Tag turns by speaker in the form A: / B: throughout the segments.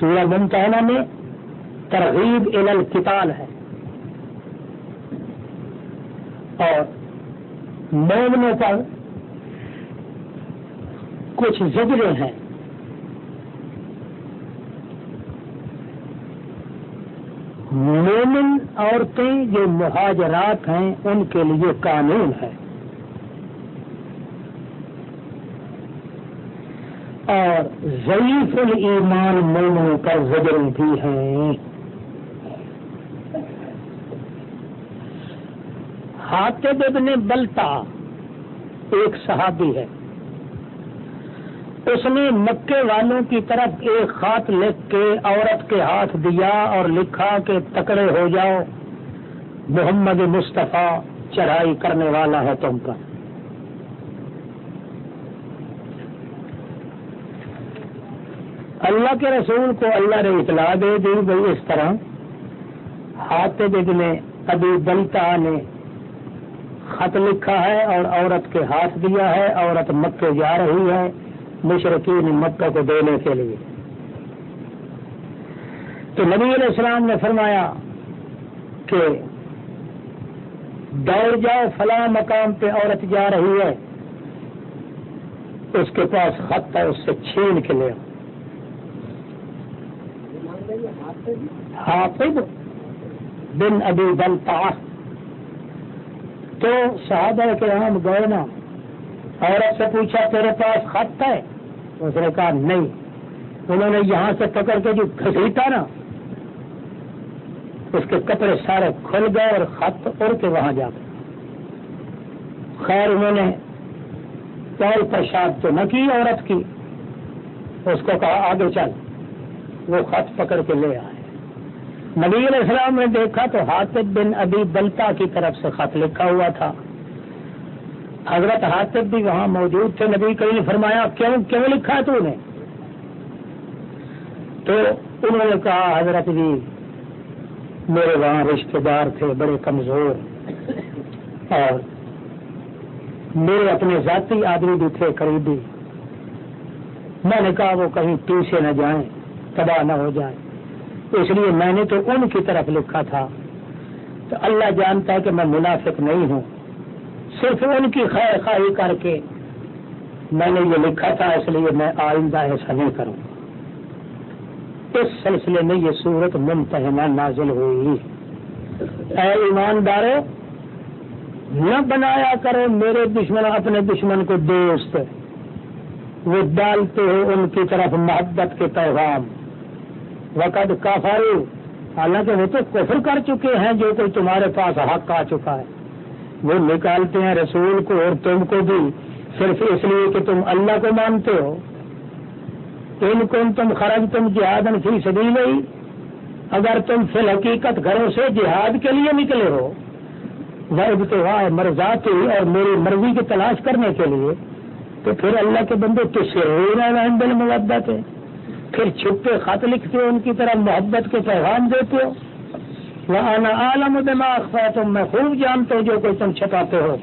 A: سورہ ممتحنہ میں ترغیب القتال ہے۔ اور مومنوں پر کچھ زجرے ہیں۔ مومن عورتیں جو مہاجرات ہیں، ان کے لیے قانون ہے۔ اور ضعیف الایمان مومنوں پر زجر بھی ہیں۔ حاطب ابن بلتا ایک صحابی ہے۔ اس نے مکے والوں کی طرف ایک خط لکھ کے عورت کے ہاتھ دیا اور لکھا کہ تکڑے ہو جاؤ، محمد مصطفیٰ چڑھائی کرنے والا ہے تم پر۔ اللہ کے رسول کو اللہ نے اطلاع دے دی بھائی اس طرح ہاتھ ابن ابھی بلتا نے خط لکھا ہے اور عورت کے ہاتھ دیا ہے، عورت مکے جا رہی ہے مشرقین مکہ کو دینے کے لیے۔ تو نبی علیہ السلام نے فرمایا کہ دوڑ جاؤ، فلاں مقام پہ عورت جا رہی ہے، اس کے پاس خط ہے، اس سے چھین کے لے حافظ بن ابھی بلتا تو صحابہ کے ہم گئے نا، عورت سے پوچھا، تیرے پاس خط ہے؟ اس نے کہا، نہیں۔ انہوں نے یہاں سے پکڑ کے جو گھسیٹا نا، اس کے کپڑے سارے کھل گئے اور خط اڑ کے وہاں جا گئے۔ خیر، انہوں نے پول پرشاد تو نہ کی عورت کی، اس کو کہا، آگے چل۔ وہ خط پکڑ کے لے آئے۔ نبی علیہ السلام نے دیکھا تو حاطب بن ابھی بلتا کی طرف سے خط لکھا ہوا تھا۔ حضرت حاطب بھی وہاں موجود تھے۔ نبی کئی نے فرمایا، کیوں کیوں لکھا تو نے تو انہوں نے کہا، حضرت جی میرے وہاں رشتے دار تھے، بڑے کمزور۔ اور میرے اپنے ذاتی آدمی بھی تھے، قریبی۔ میں نے کہا، وہ کہیں پیچھے نہ جائیں، تباہ نہ ہو جائیں۔ اس لیے میں نے تو ان کی طرف لکھا تھا۔ تو اللہ جانتا ہے کہ میں منافق نہیں ہوں۔ صرف ان کی خیر خواہی کر کے میں نے یہ لکھا تھا، اس لیے میں آئندہ ایسا نہیں کروں۔ اس سلسلے میں یہ صورت ممتحنہ نازل ہوئی۔ اے ایماندار نہ بنایا کرو میرے دشمن، اپنے دشمن کو دوست۔ وہ ڈالتے ہو ان کی طرف محبت کے پیغام۔ وقت کافارو حالانکہ وہ تو کفر کر چکے ہیں جو کوئی تمہارے پاس حق آ چکا ہے۔ وہ نکالتے ہیں رسول کو اور تم کو بھی۔ صرف اس لیے کہ تم اللہ کو مانتے ہو۔ ان کو تم خرج تم جہاد فی سبھی نہیں اگر تم فی الحقیقت گھروں سے جہاد کے لیے نکلے ہو۔ وہ ابتوا مرضاتی اور میری مرضی کی تلاش کرنے کے لیے۔ تو پھر اللہ کے بندے کس سے ہو رہا ہے محبت ہے پھر چھپے خط لکھتے ہو، ان کی طرح محبت کے پیغام دیتے ہو۔ وہاں عالم دماغ تم میں خوب جانتے ہو جو کوئی تم چھپاتے ہو۔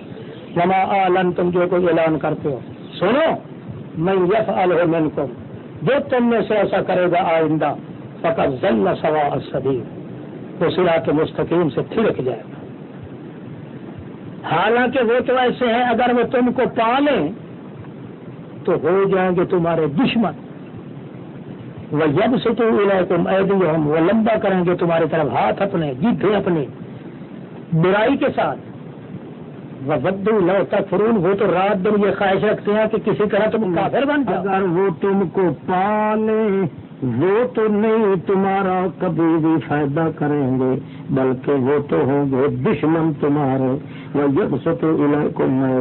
A: وما عالم تم جو کوئی اعلان کرتے ہو۔ سنو میں یف المن کو جو تم میں سے ایسا کرے گا آئندہ فقط ضلع سوا سبھی وہ سرا کے مستقیم سے تھرک جائے گا۔ حالانکہ وہ تو ایسے ہیں، اگر وہ تم کو پالیں، تو ہو جائیں گے تمہارے دشمن۔ وہ جب سے تو تم ہم وہ لمبا کریں گے تمہاری طرف ہاتھ اپنے جیتے اپنے، برائی کے ساتھ۔ وہ بدو لو فرون وہ تو رات دن یہ خواہش رکھتے ہیں کہ کسی طرح تم کافر بن جاؤ۔ اگر وہ تم کو پالے وہ تو نہیں تمہارا کبھی بھی فائدہ کریں گے، بلکہ وہ تو ہوں گے دشمن تمہارے۔ وہ جب سے تو کو میں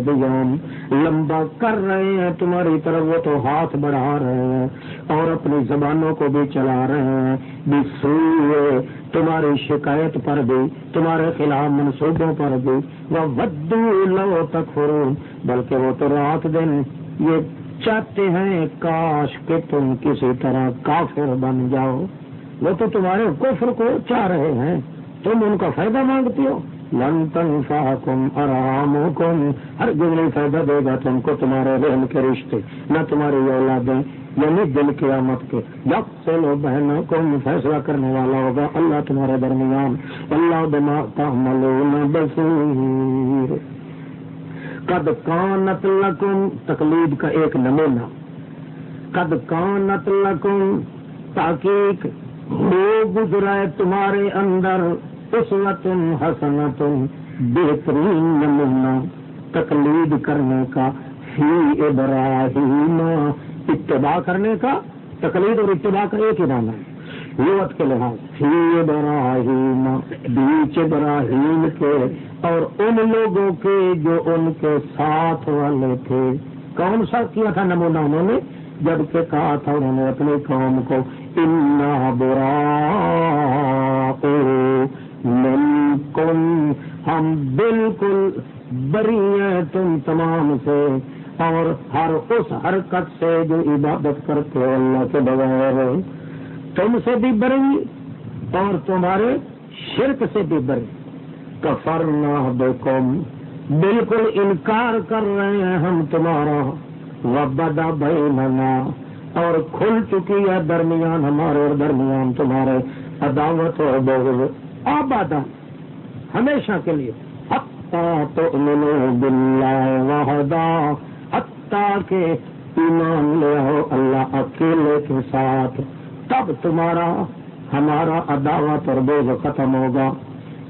A: لمبا کر رہے ہیں تمہاری طرف، وہ تو ہاتھ بڑھا رہے ہیں اور اپنی زبانوں کو بھی چلا رہے ہیں۔ بھی سوئے تمہاری شکایت پر بھی، تمہارے خلاف منصوبوں پر بھی۔ وہ ودو لو تک بلکہ وہ تو رات دن یہ چاہتے ہیں کاش کہ تم کسی طرح کافر بن جاؤ۔ وہ تو تمہارے کفر کو چاہ رہے ہیں۔ تم ان کا فائدہ مانگتی ہو۔
B: لن تنفعکم ارحامکم۔ ہر گزری فائدہ دے گا تم کو تمہارے رحم کے رشتے، نہ تمہاری اولادیں یعنی دل کی آمد کے۔ جب سے لو بہنوں کو فیصلہ کرنے والا ہوگا۔ اللہ تمہارے درمیان۔ اللہ بما تعملون بصیر۔ قد کانت لکم تقلید کا ایک نمونہ، قد کانت لکم تحقیق ہو گزرا ہے تمہارے اندر اسوت حسنت بہترین نمونہ، تقلید کرنے کا، فی ابراہیم، اتباع کرنے کا، تقلید اور اتباع کا ایک ہی نام ہے۔ لغت کے لحاظ، فی ابراہیم، بیچ ابراہیم کے اور ان لوگوں کے جو ان کے ساتھ والے تھے، کون سا کیا تھا نمونہ انہوں نے؟ جبکہ کہا تھا انہوں نے اپنے قوم کو، انا برا کم ہم بالکل بری ہیں تم تمام سے، اور ہر اس حرکت سے جو عبادت کرتے ہو اللہ کے بغیر، تم سے بھی بری اور تمہارے شرک سے بھی بری۔ کفر نہ بالکل انکار کر رہے ہیں ہم تمہارا۔ وبدا بھائی اور کھل چکی ہے درمیان ہمارے اور درمیان تمہارے۔ عداوت اور بغض۔ آباد ہمیشہ کے لیے۔ تو بلّہ حتیٰ کے ایمان لے ہو اللہ اکیلے کے ساتھ۔ تب تمہارا، ہمارا عداوت اور بوجھ ختم ہوگا۔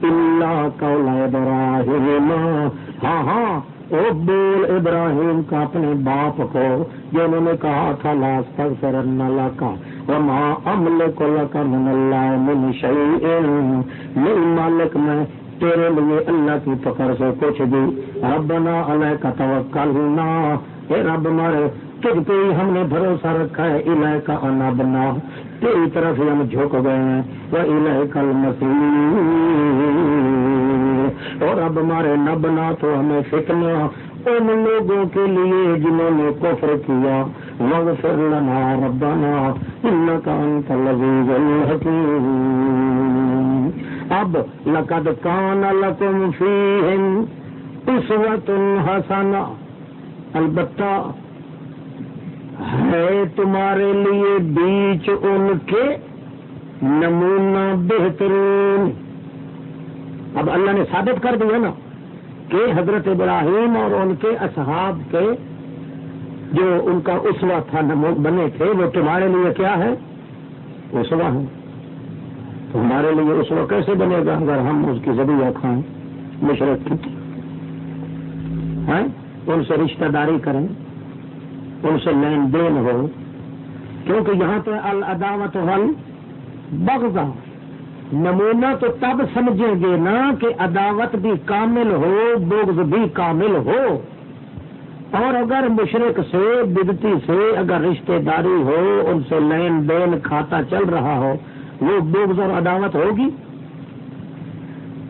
B: اللہ کولا ابراہیم ہاں ہاں او بول ابراہیم کا اپنے باپ کو جو انہوں نے کہا تھا لاس تک سر اللہ کا وما عمل کو لکا من اللہ من شیئن. میری مالک، میں تیرے لیے اللہ کی پکڑ سے کچھ بھی ربنا علیہ کا توکلنا. اے رب مارے تجھ پہ ہی ہم نے بھروسہ رکھا ہے الہ کا انا بنا تیری طرف ہی ہم جھک گئے ہیں۔ وہ الہ کل مسیح اور اب ہمارے نہ بنا تو ہمیں فتنا ان لوگوں کے لیے جنہوں نے کفر کیا۔ مغفر لنا ربنا انکا انت العزیز الحکیم اب لقد کان لکم فیہم اسوت حسنہ البتہ ہے تمہارے لیے بیچ ان کے نمونہ بہترین۔ اب اللہ نے ثابت کر دیا نا کہ حضرت ابراہیم اور ان کے اصحاب کے جو ان کا اسوا تھا بنے تھے، وہ تمہارے لیے کیا ہے؟ اسوا ہے تو ہمارے لیے اسوا کیسے بنے گا اگر ہم اس کی زبیہ کھائیں؟ مشرق کی۔ ہاں؟ ان سے رشتہ داری کریں۔ ان سے لین دین ہو، کیونکہ یہاں پہ العداوت حل بغضا۔ نمونہ تو تب سمجھیں گے نا کہ عداوت بھی کامل ہو، بغض بھی کامل ہو۔ اور اگر مشرق سے، بدتی سے اگر رشتہ داری ہو، ان سے لین دین کھاتا چل رہا ہو، وہ بغض اور عداوت ہوگی؟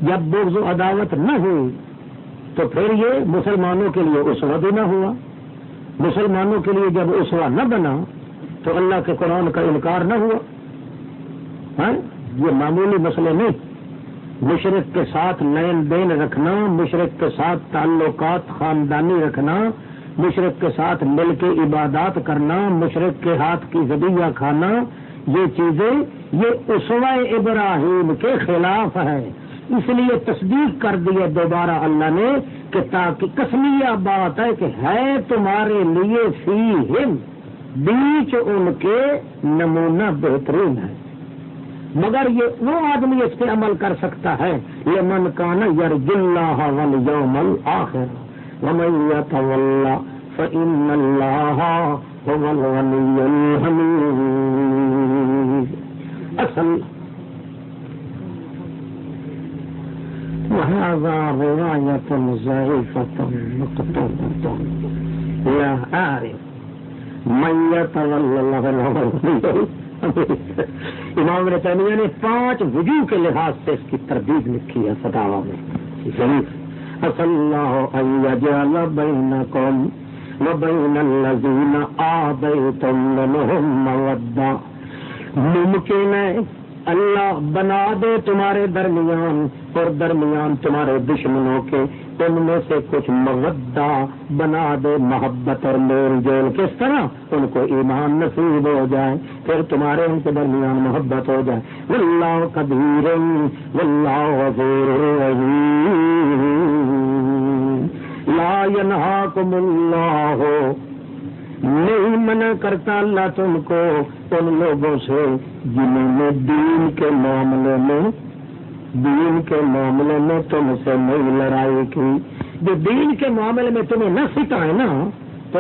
B: جب بغض و عداوت نہ ہوئی، تو پھر یہ مسلمانوں کے لیے اس بھی نہ ہوا۔ مسلمانوں کے لیے جب اسوا نہ بنا تو اللہ کے قرآن کا انکار نہ ہوا ہاں؟ یہ معمولی مسئلے نہیں مشرق کے ساتھ لین دین رکھنا، مشرق کے ساتھ تعلقات، خاندانی رکھنا، مشرق کے ساتھ مل کے عبادات کرنا، مشرق کے ہاتھ کی زبیہ کھانا، یہ چیزیں یہ اسوا ابراہیم کے خلاف ہے اس لیے تصدیق کر دی دوبارہ اللہ نے کہ تاکہ کسمیا بات ہے کہ ہے تمہارے لیے فی ہم، بیچ ان کے نمونہ بہترین ہے مگر یہ وہ آدمی اس پہ عمل کر سکتا ہے۔ یہ من کا نا یار جلح یوم آخر فإن اللہ اصل وهذا رواية ضعيفة مقطوعة. لا أعرف من يتولى الله امام رتانیہ نے پانچ وجوہ کے لحاظ سے اس کی تردید لکھی ہے فتاوا میں. ضرور اصل اللہ ایجعل بینکم وبین الذین آبیتم لنہم مودہ ممکن ہے اللہ بنا دے تمہارے درمیان اور درمیان تمہارے دشمنوں کے۔ ان میں سے کچھ مغدہ بنا دے محبت اور میل جول۔ کس طرح؟ ان کو ایمان نصیب ہو جائے، پھر تمہارے ان کے درمیان محبت ہو جائے۔ واللہ کبیر واللہ غفور لا ينهاكم اللہ نہیں منع کرتا اللہ تم کو ان لوگوں سے جنہوں نے دین کے معاملے میں دین کے معاملے میں تم سے نہیں لڑائی کی۔ جو دین کے معاملے میں تمہیں نہ سکھائے نا، تو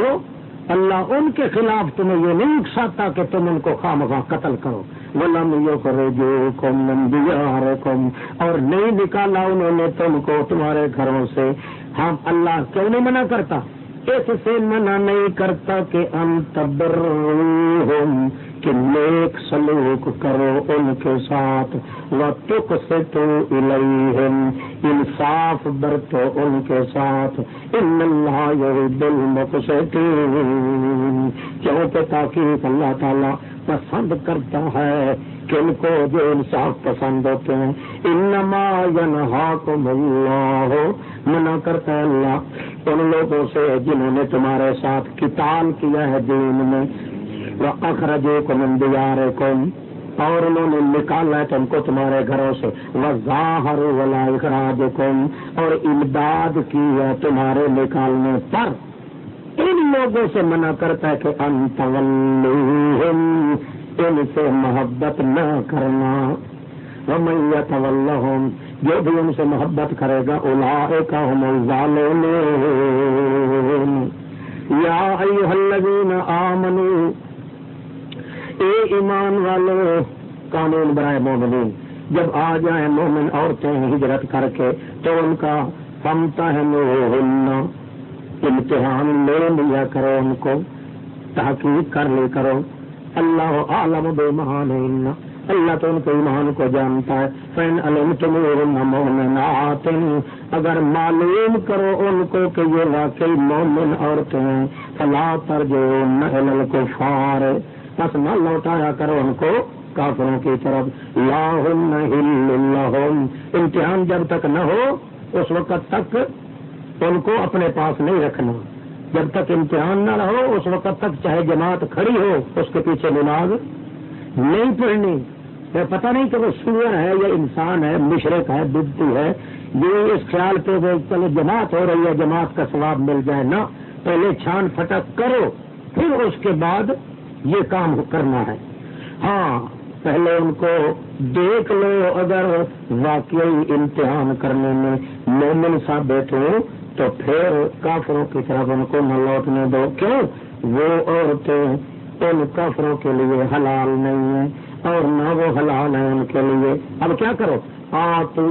B: اللہ ان کے خلاف تمہیں یہ نہیں اکساتا کہ تم ان کو خواہ مخواہ قتل کرو۔ ولم یو کرو جو کم نمبیا کم اور نہیں نکالا انہوں نے تم کو تمہارے گھروں سے۔ ہاں اللہ کیوں نہیں منع کرتا؟ اس سے منع نہیں کرتا کہ ہم تبر کہ نیک سلوک کرو ان کے ساتھ وہ تک سے تو انصاف برتو ان کے ساتھ ان اللہ دل مقصد کیوں کہ تاکہ اللہ تعالیٰ پسند کرتا ہے کن کو جو انصاف پسند ہوتے ہیں۔ انما ینہاکم اللہ منع کرتا ہے اللہ ان لوگوں سے جنہوں نے تمہارے ساتھ کتال کیا ہے دین میں۔ وَأَخْرَجُوكُمْ مِنْ دِيَارِكُمْ اور انہوں نے نکالا ہے تم کو تمہارے گھروں سے۔ وظاہر ولا اخراجکم اور امداد کی ہے تمہارے نکالنے پر۔ ان لوگوں سے منع کرتا ہے کہ انتولوہم ان سے محبت نہ کرنا۔ ومیت واللہم جو بھی ان سے محبت کرے گا اولئک هم یا ایھا الذین آمنوا اے ایمان والو، قانون برائے مومنین، جب آ جائیں مومن عورتیں ہجرت کر کے، تو ان کا فمتا ہے امتحان لے لیا کرو ان کو، تحقیق کر لے کرو۔ اللہ عالم بے مہان اللہ تو ان کے ایمان کو جانتا ہے۔ فین علم تم مومنات اگر معلوم کرو ان کو کہ یہ واقعی مومن عورتیں ہیں، فلا تر جو نہ کو فار بس نہ لوٹایا کرو ان کو کافروں کی طرف۔ لا امتحان جب تک نہ ہو، اس وقت تک ان کو اپنے پاس نہیں رکھنا۔ جب تک امتحان نہ رہو، اس وقت تک چاہے جماعت کھڑی ہو، اس کے پیچھے نماز نہیں پڑھنی۔ یہ پتہ نہیں کہ وہ سور ہے یا انسان ہے، مشرق ہے، بدتی ہے۔ یہ اس خیال پہ وہ چلو جماعت ہو رہی ہے، جماعت کا ثواب مل جائے نا پہلے چھان پھٹک کرو۔ پھر اس کے بعد یہ کام کرنا ہے۔ ہاں پہلے ان کو دیکھ لو اگر واقعی امتحان کرنے میں مومن ثابت ہو تو پھر کافروں کی طرف ان کو نہ لوٹنے دو۔ کیوں؟ وہ عورتیں ان کافروں کے لیے حلال نہیں ہے اور نہ وہ حلال ہیں ان کے لیے۔ اب کیا کرو؟ آ تو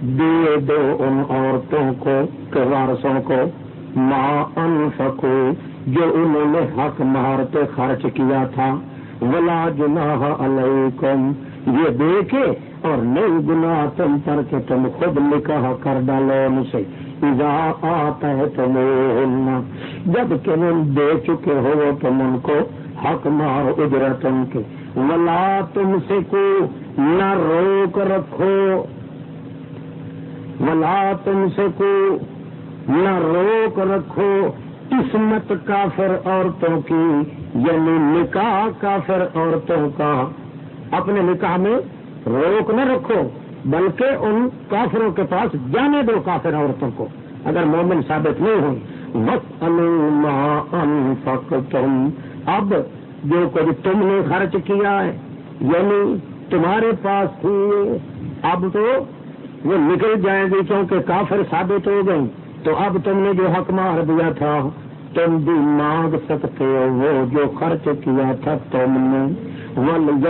B: دے دو ان عورتوں کو وارسوں کو۔ ماں ان سکو جو انہوں نے حق مار پہ خرچ کیا تھا، ولا جناح علیکم یہ دیکھے اور نئی گناہ تم پر کہ تم خود نکاح کر ڈالو ان سے۔ آتا ہے تم جبکہ تم دے چکے ہو تم ان کو حق مار اجرت ان کے۔ ولا تم سے کو نہ روک رکھو۔ ولا تم سے کو نہ روک رکھو قسمت کافر عورتوں کی یعنی نکاح کافر عورتوں کا۔ اپنے نکاح میں روک نہ رکھو، بلکہ ان کافروں کے پاس جانے دو کافر عورتوں کو۔ اگر مومن ثابت نہیں ہوئی وقت انفق تم اب جو کچھ تم نے خرچ کیا ہے یعنی تمہارے پاس تھی، اب تو وہ نکل جائیں گی کیونکہ کافر ثابت ہو گئی تو اب تم نے جو حق مار دیا تھا، تم بھی مانگ سکتے ہو۔ وہ جو خرچ کیا تھا تم نے ول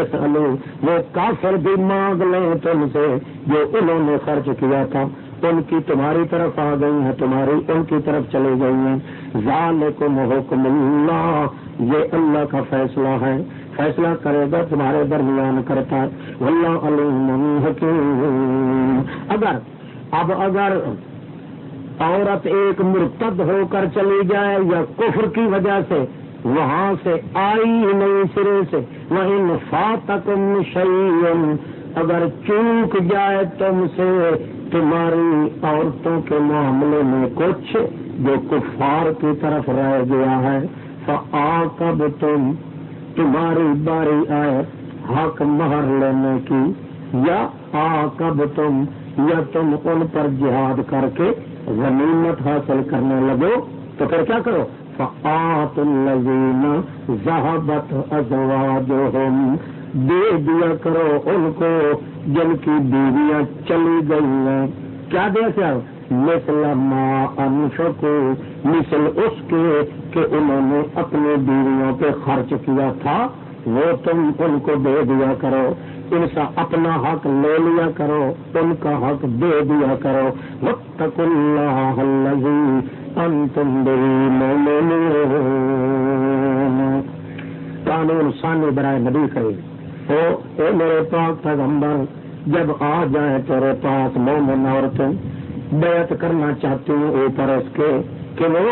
B: وہ کافر بھی مانگ لیں تم سے جو انہوں نے خرچ کیا تھا۔ ان کی تمہاری طرف آ گئی ہیں، تمہاری ان کی طرف چلی گئی ہیں۔ ذالکم حکم اللہ یہ اللہ کا فیصلہ ہے۔ فیصلہ کرے گا، تمہارے درمیان کرتا ہے۔ اللہ علیم حکیم اگر، اب اگر عورت ایک مرتد ہو کر چلی جائے یا کفر کی وجہ سے، وہاں سے آئی نہیں سرے سے۔ وہیں فاتکم شعیم اگر چوک جائے تم سے، تمہاری عورتوں کے معاملے میں کچھ جو کفار کی طرف رہ گیا ہے کب تم تمہاری باری آئے حق مہر لینے کی۔ یا آ کب تم یا تم ان پر جہاد کر کے غنیمت حاصل کرنے لگو، تو پھر کیا کرو؟ فعت الزین ذہبت ازواجہم دے دیا کرو ان کو جن کی بیویاں چلی گئی ہیں۔ کیا دیا کیا مثل ما انفقو مثل اس کے کہ انہوں نے اپنے بیویوں پہ خرچ کیا تھا، وہ تم ان کو دے دیا کرو۔ ان سے اپنا حق لے لیا کرو، ان کا حق دے دیا کرو۔ وقت اللہ انتم قانون سانے برائے نبی کرے او، اے میرے پاک پیغمبر، جب آ جائے تیرے پاس مومن عورتیں، بیعت کرنا چاہتی ہوں اوپر اس کے، کہ وہ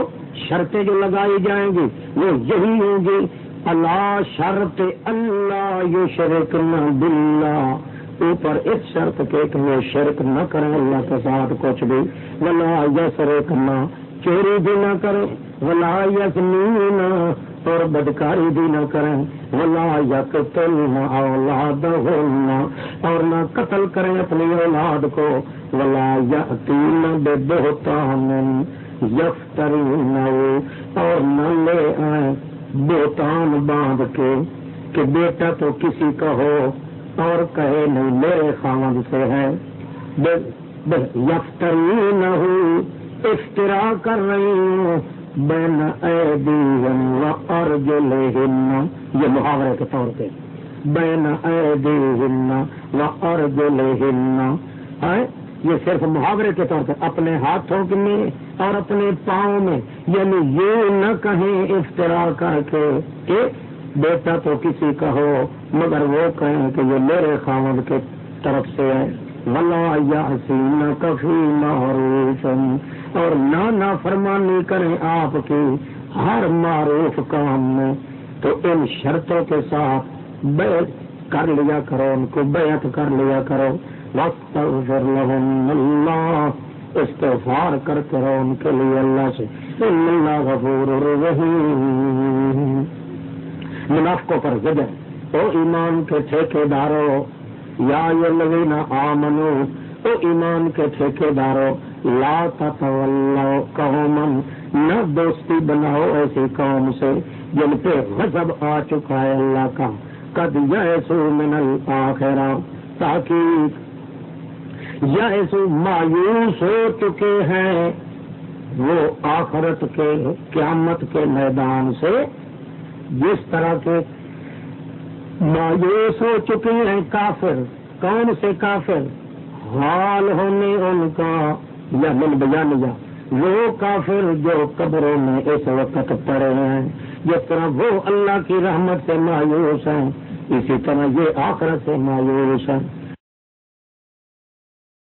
B: شرطیں جو لگائی جائیں گی، وہ یہی ہوں گی اللہ شرط اللہ یہ شرک نہ بلا اوپر اس شرط کے کہ وہ شرک نہ کریں اللہ کے ساتھ کچھ بھی۔ ولا یس کرنا چوری بھی نہ کریں۔ ولا یس نہ اور بدکاری بھی نہ کریں۔ ولا یک اولاد ہونا اور نہ قتل کریں اپنی اولاد کو۔ ولا یتیم بے بہتان یفتری نہ اور نہ لے آئیں۔ بوتان باندھ کے کہ بیٹا تو کسی کا ہو اور کہے نہیں، میرے خامد سے ہے۔ یفتری نہ ہو افطرا کر رہی ہوں بین و ارجل یہ محاورے کے طور پہ۔ بین و ارجل یہ صرف محاورے کے طور پہ۔ اپنے ہاتھوں میں اور اپنے پاؤں میں یعنی یہ نہ کہیں افطرا کر کے کہ بیٹا تو کسی کا ہو، مگر وہ کہیں کہ یہ میرے خامد کے طرف سے ہے۔ ولا یا حسین کفی معروف۔ اور نہ نہ فرمانی کریں آپ کی ہر معروف کام میں۔ تو ان شرطوں کے ساتھ بیت کر لیا کرو، ان کو بیعت کر لیا کرو۔ واستغفر لهم اللہ استغفار کرتے رہو ان کے لیے اللہ سے۔ اللہ غفور منافقوں پر زجر او ایمان کے ٹھیکے دارو یا الذین آمنو، او ایمان کے ٹھیکے دارو لا تتولو قوما، نہ دوستی بناؤ ایسی قوم سے جن پہ غضب آ چکا ہے اللہ کا۔ قد یسو من الاخرہ تاکہ یا ایسے مایوس ہو چکے ہیں، وہ آخرت کے، قیامت کے میدان سے جس طرح کے مایوس ہو چکے ہیں کافر، کون سے کافر؟ حال ہونے ان کا، یا من بیان یا، وہ کافر جو قبروں میں اس وقت پڑے ہیں، جس طرح وہ اللہ کی رحمت سے مایوس ہیں، اسی طرح یہ آخرت سے مایوس ہیں۔